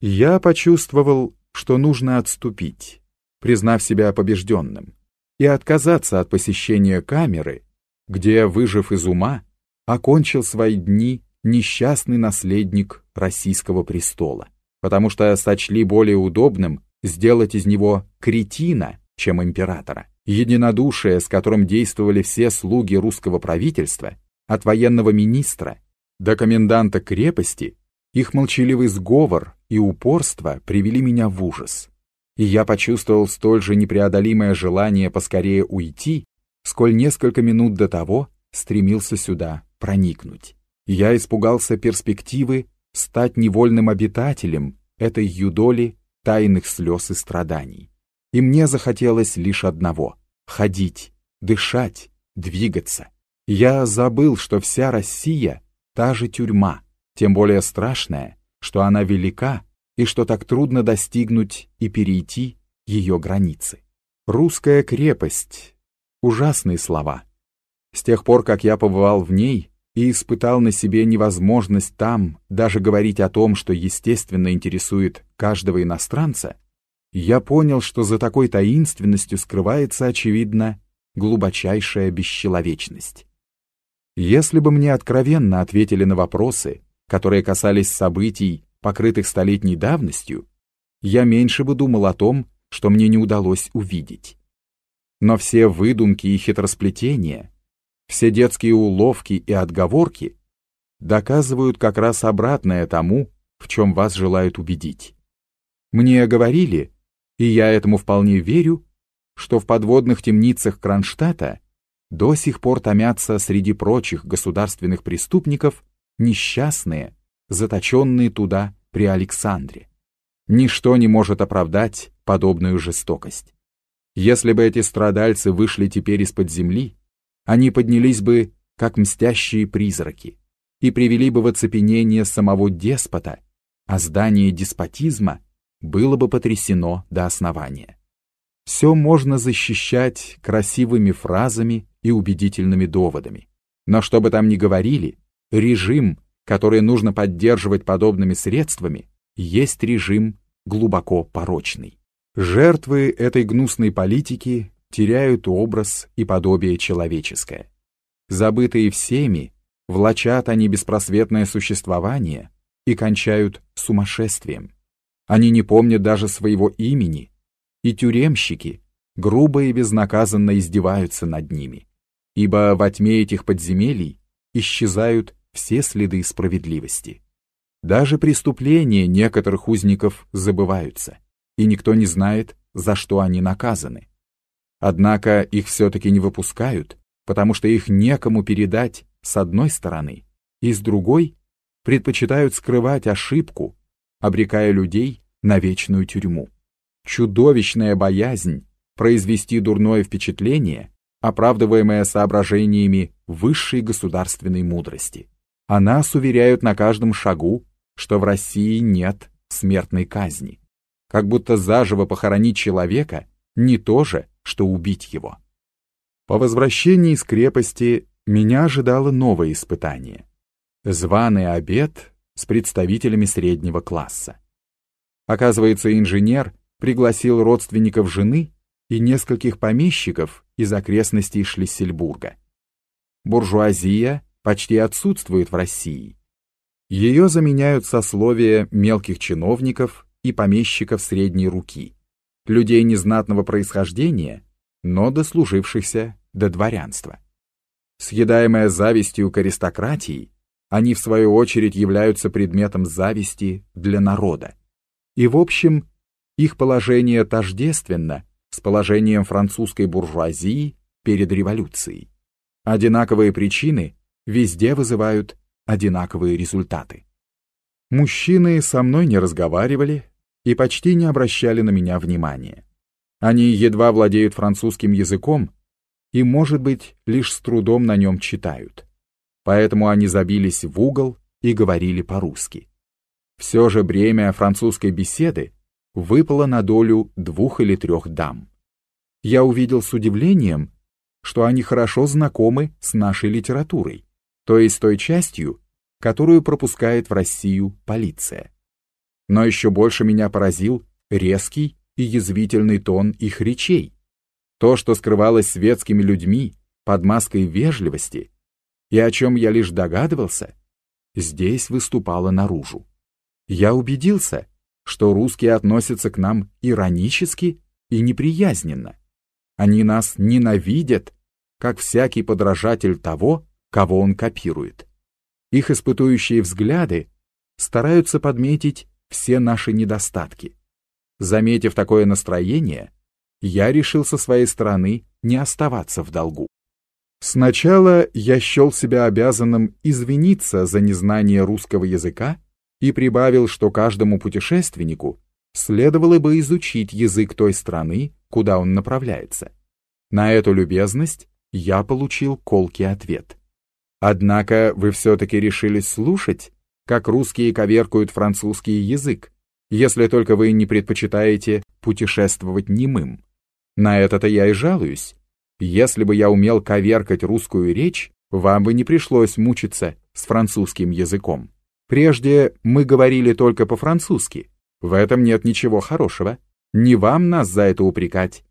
Я почувствовал, что нужно отступить, признав себя побежденным, и отказаться от посещения камеры, где, выжив из ума, окончил свои дни несчастный наследник российского престола, потому что сочли более удобным сделать из него кретина, чем императора. Единодушие, с которым действовали все слуги русского правительства, от военного министра до коменданта крепости, их молчаливый сговор и упорство привели меня в ужас. И я почувствовал столь же непреодолимое желание поскорее уйти, сколь несколько минут до того стремился сюда проникнуть. Я испугался перспективы стать невольным обитателем этой юдоли тайных слез и страданий. И мне захотелось лишь одного — ходить, дышать, двигаться. Я забыл, что вся Россия — та же тюрьма, тем более страшная, что она велика и что так трудно достигнуть и перейти ее границы. Русская крепость — ужасные слова. С тех пор, как я побывал в ней и испытал на себе невозможность там даже говорить о том, что естественно интересует каждого иностранца, я понял, что за такой таинственностью скрывается, очевидно, глубочайшая бесчеловечность. Если бы мне откровенно ответили на вопросы, которые касались событий, покрытых столетней давностью, я меньше бы думал о том, что мне не удалось увидеть. Но все выдумки и хитросплетения, все детские уловки и отговорки доказывают как раз обратное тому, в чем вас желают убедить. Мне говорили, и я этому вполне верю, что в подводных темницах Кронштадта до сих пор томятся среди прочих государственных преступников несчастные, заточенные туда при Александре. Ничто не может оправдать подобную жестокость. Если бы эти страдальцы вышли теперь из-под земли, они поднялись бы, как мстящие призраки, и привели бы в оцепенение самого деспота, а здание деспотизма было бы потрясено до основания. Все можно защищать красивыми фразами и убедительными доводами. Но что бы там ни говорили, режим, который нужно поддерживать подобными средствами, есть режим глубоко порочный. Жертвы этой гнусной политики теряют образ и подобие человеческое. Забытые всеми, влачат они беспросветное существование и кончают сумасшествием. Они не помнят даже своего имени, и тюремщики грубо и безнаказанно издеваются над ними, ибо во тьме этих подземелий исчезают все следы справедливости. Даже преступления некоторых узников забываются, и никто не знает, за что они наказаны. Однако их все-таки не выпускают, потому что их некому передать с одной стороны, и с другой предпочитают скрывать ошибку, обрекая людей на вечную тюрьму. Чудовищная боязнь произвести дурное впечатление, оправдываемая соображениями высшей государственной мудрости. А нас уверяют на каждом шагу, что в России нет смертной казни. Как будто заживо похоронить человека не то же, что убить его. По возвращении из крепости меня ожидало новое испытание. Званый обед с представителями среднего класса. Оказывается, инженер пригласил родственников жены и нескольких помещиков из окрестностей Шлиссельбурга. Буржуазия почти отсутствует в России. Ее заменяют сословия мелких чиновников и помещиков средней руки, людей незнатного происхождения, но дослужившихся до дворянства. Съедаемая завистью к аристократии, они в свою очередь являются предметом зависти для народа. И в общем, их положение тождественно с положением французской буржуазии перед революцией. Одинаковые причины везде вызывают одинаковые результаты. Мужчины со мной не разговаривали и почти не обращали на меня внимания. Они едва владеют французским языком и, может быть, лишь с трудом на нем читают. Поэтому они забились в угол и говорили по-русски. Все же бремя французской беседы выпало на долю двух или трех дам. Я увидел с удивлением, что они хорошо знакомы с нашей литературой, то есть той частью, которую пропускает в Россию полиция. Но еще больше меня поразил резкий и язвительный тон их речей. То, что скрывалось светскими людьми под маской вежливости, и о чем я лишь догадывался, здесь выступало наружу. Я убедился, что русские относятся к нам иронически и неприязненно. Они нас ненавидят, как всякий подражатель того, кого он копирует. Их испытующие взгляды стараются подметить все наши недостатки. Заметив такое настроение, я решил со своей стороны не оставаться в долгу. Сначала я счел себя обязанным извиниться за незнание русского языка и прибавил, что каждому путешественнику следовало бы изучить язык той страны, куда он направляется. На эту любезность я получил колкий ответ. Однако вы все-таки решились слушать, как русские коверкуют французский язык, если только вы не предпочитаете путешествовать немым. На это-то я и жалуюсь. Если бы я умел коверкать русскую речь, вам бы не пришлось мучиться с французским языком. Прежде мы говорили только по-французски. В этом нет ничего хорошего. Не вам нас за это упрекать.